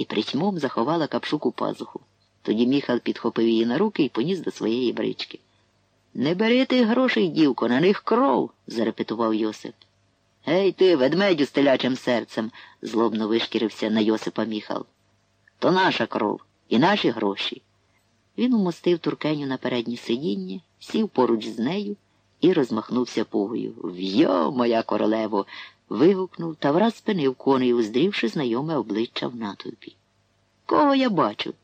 і притьмом заховала капшуку пазуху. Тоді міхал підхопив її на руки і поніс до своєї брички. Не бери тих грошей, дівко, на них кров, зарепетував Йосип. Гей ти, ведмедю з телячим серцем, злобно вишкірився на Йосипа міхал. То наша кров і наші гроші. Він умостив туркеню на переднє сидіння, сів поруч з нею і розмахнувся пугою. В'йо, моя королево. Вигукнув та враз спинив коней, уздрівши знайоме обличчя в натовпі. Кого я бачу?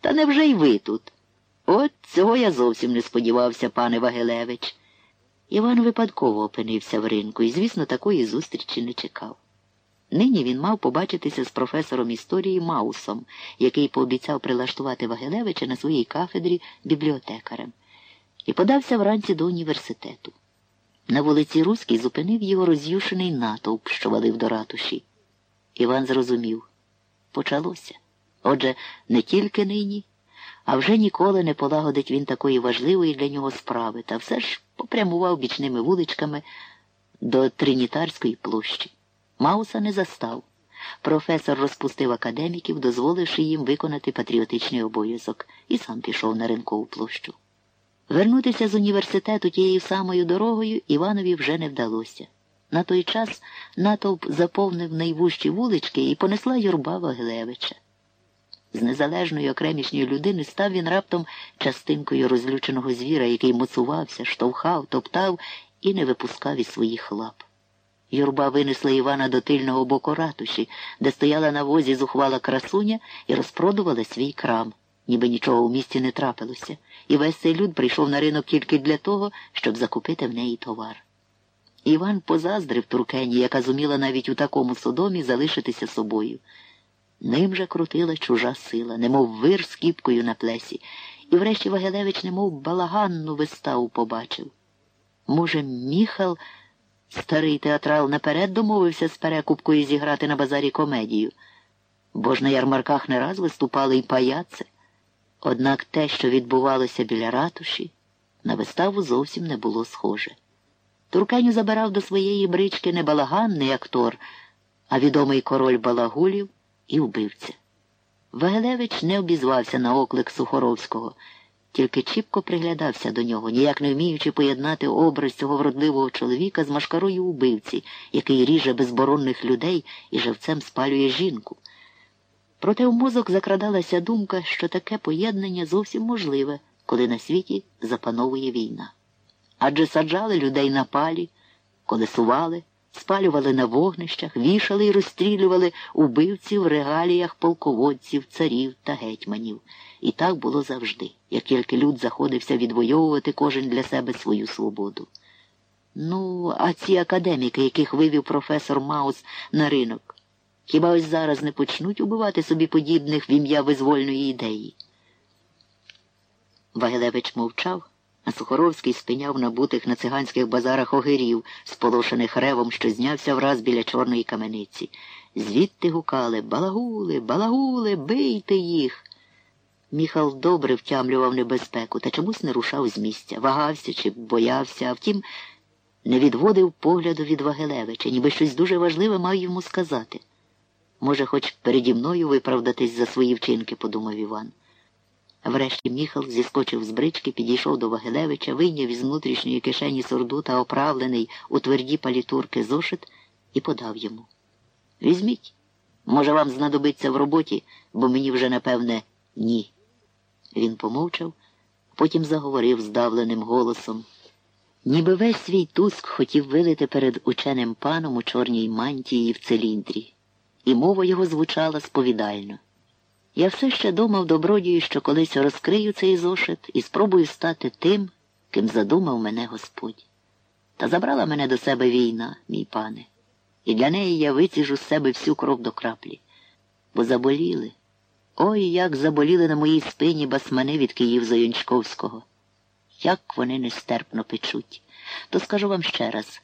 Та невже й ви тут? От цього я зовсім не сподівався, пане Вагелевич. Іван випадково опинився в ринку і, звісно, такої зустрічі не чекав. Нині він мав побачитися з професором історії Маусом, який пообіцяв прилаштувати Вагелевича на своїй кафедрі бібліотекарем, і подався вранці до університету. На вулиці Руській зупинив його роз'юшений натовп, що валив до ратуші. Іван зрозумів почалося. Отже, не тільки нині, а вже ніколи не полагодить він такої важливої для нього справи, та все ж попрямував бічними вуличками до Тринітарської площі. Мауса не застав. Професор розпустив академіків, дозволивши їм виконати патріотичний обов'язок, і сам пішов на ринкову площу. Вернутися з університету тією самою дорогою Іванові вже не вдалося. На той час натовп заповнив найвужчі вулички і понесла юрба Вагилевича. З незалежної окремішньої людини став він раптом частинкою розлюченого звіра, який моцувався, штовхав, топтав і не випускав із своїх лап. Юрба винесла Івана до тильного боку ратуші, де стояла на возі зухвала красуня і розпродувала свій крам, ніби нічого у місті не трапилося, і весь цей люд прийшов на ринок тільки для того, щоб закупити в неї товар. Іван позаздрив туркені, яка зуміла навіть у такому содомі залишитися собою. Ним же крутила чужа сила, немов вир з кіпкою на плесі, і врешті Вагелевич немов балаганну виставу побачив. Може, міхал, старий театрал, наперед домовився з перекупкою зіграти на базарі комедію, бо ж на ярмарках не раз виступали і паяци. Однак те, що відбувалося біля ратуші, на виставу зовсім не було схоже. Туркеню забирав до своєї брички не балаганний актор, а відомий король балагулів і вбивця. Вагелевич не обізвався на оклик Сухоровського, тільки чіпко приглядався до нього, ніяк не вміючи поєднати образ цього вродливого чоловіка з машкарою убивці, який ріже безборонних людей і живцем спалює жінку. Проте в мозок закрадалася думка, що таке поєднання зовсім можливе, коли на світі запановує війна. Адже саджали людей на палі, колесували, спалювали на вогнищах, вішали і розстрілювали убивців в регаліях полководців, царів та гетьманів. І так було завжди, як тільки люд заходився відвоювати кожен для себе свою свободу. Ну, а ці академіки, яких вивів професор Маус на ринок, хіба ось зараз не почнуть убивати собі подібних в ім'я визвольної ідеї? Вагелевич мовчав. А Сухоровський спиняв набутих на циганських базарах огирів, сполошених ревом, що знявся враз біля чорної камениці. Звідти гукали Балагули, балагули, бийте їх. Міхал добре втямлював небезпеку та чомусь не рушав з місця, вагався чи боявся, а втім, не відводив погляду від Вагелевича, ніби щось дуже важливе мав йому сказати. Може, хоч переді мною виправдатись за свої вчинки, подумав Іван. Врешті міхал зіскочив з брички, підійшов до Вагилевича, вийняв із внутрішньої кишені сурдута оправлений у тверді палітурки зошит і подав йому. Візьміть. Може, вам знадобиться в роботі, бо мені вже, напевне, ні. Він помовчав, потім заговорив здавленим голосом. Ніби весь свій туск хотів вилити перед ученим паном у чорній мантії в циліндрі, і мова його звучала сповідально. Я все ще думав добродію, що колись розкрию цей зошит і спробую стати тим, ким задумав мене Господь. Та забрала мене до себе війна, мій пане, і для неї я виціжу з себе всю кров до краплі. Бо заболіли. Ой, як заболіли на моїй спині басмани від Київ Зоюнчковського. Як вони нестерпно печуть. То скажу вам ще раз.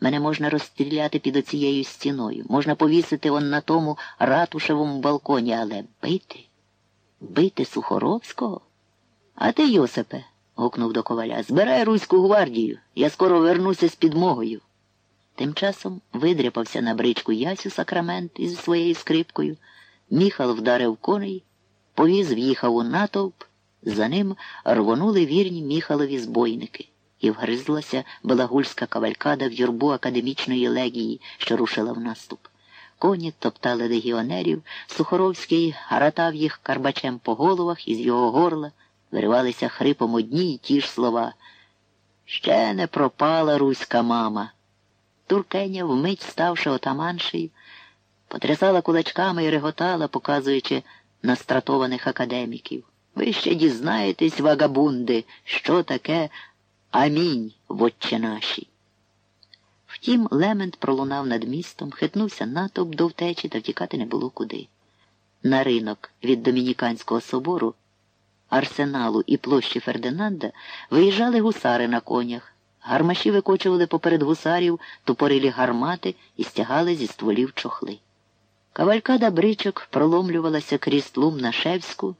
Мене можна розстріляти під оцією стіною, можна повісити он на тому ратушевому балконі, але бити? Бити Сухоровського? А ти, Йосипе, гукнув до коваля, збирай руську гвардію. Я скоро вернуся з підмогою. Тим часом видряпався на бричку Ясю Сакрамент із своєю скрипкою. Міхал вдарив коней, повіз в'їхав у натовп, за ним рвонули вірні Міхалові збойники, і вгризлася Белагульська кавалькада в юрбу академічної легії, що рушила в наступ. Коні топтали легіонерів, Сухоровський ратав їх карбачем по головах із його горла, виривалися хрипом одні й ті ж слова. Ще не пропала руська мама. Туркеня, вмить ставши отаманшею, потрясала кулачками і реготала, показуючи на стратованих академіків. Ви ще дізнаєтесь, вагабунди, що таке амінь в отче наші. Втім, лемент пролунав над містом, хитнувся натовп до втечі та втікати не було куди. На ринок від Домініканського собору, арсеналу і площі Фердинанда виїжджали гусари на конях. Гармаші викочували поперед гусарів тупорилі гармати і стягали зі стволів чохли. Кавалькада бричок проломлювалася крізь тлум на Шевську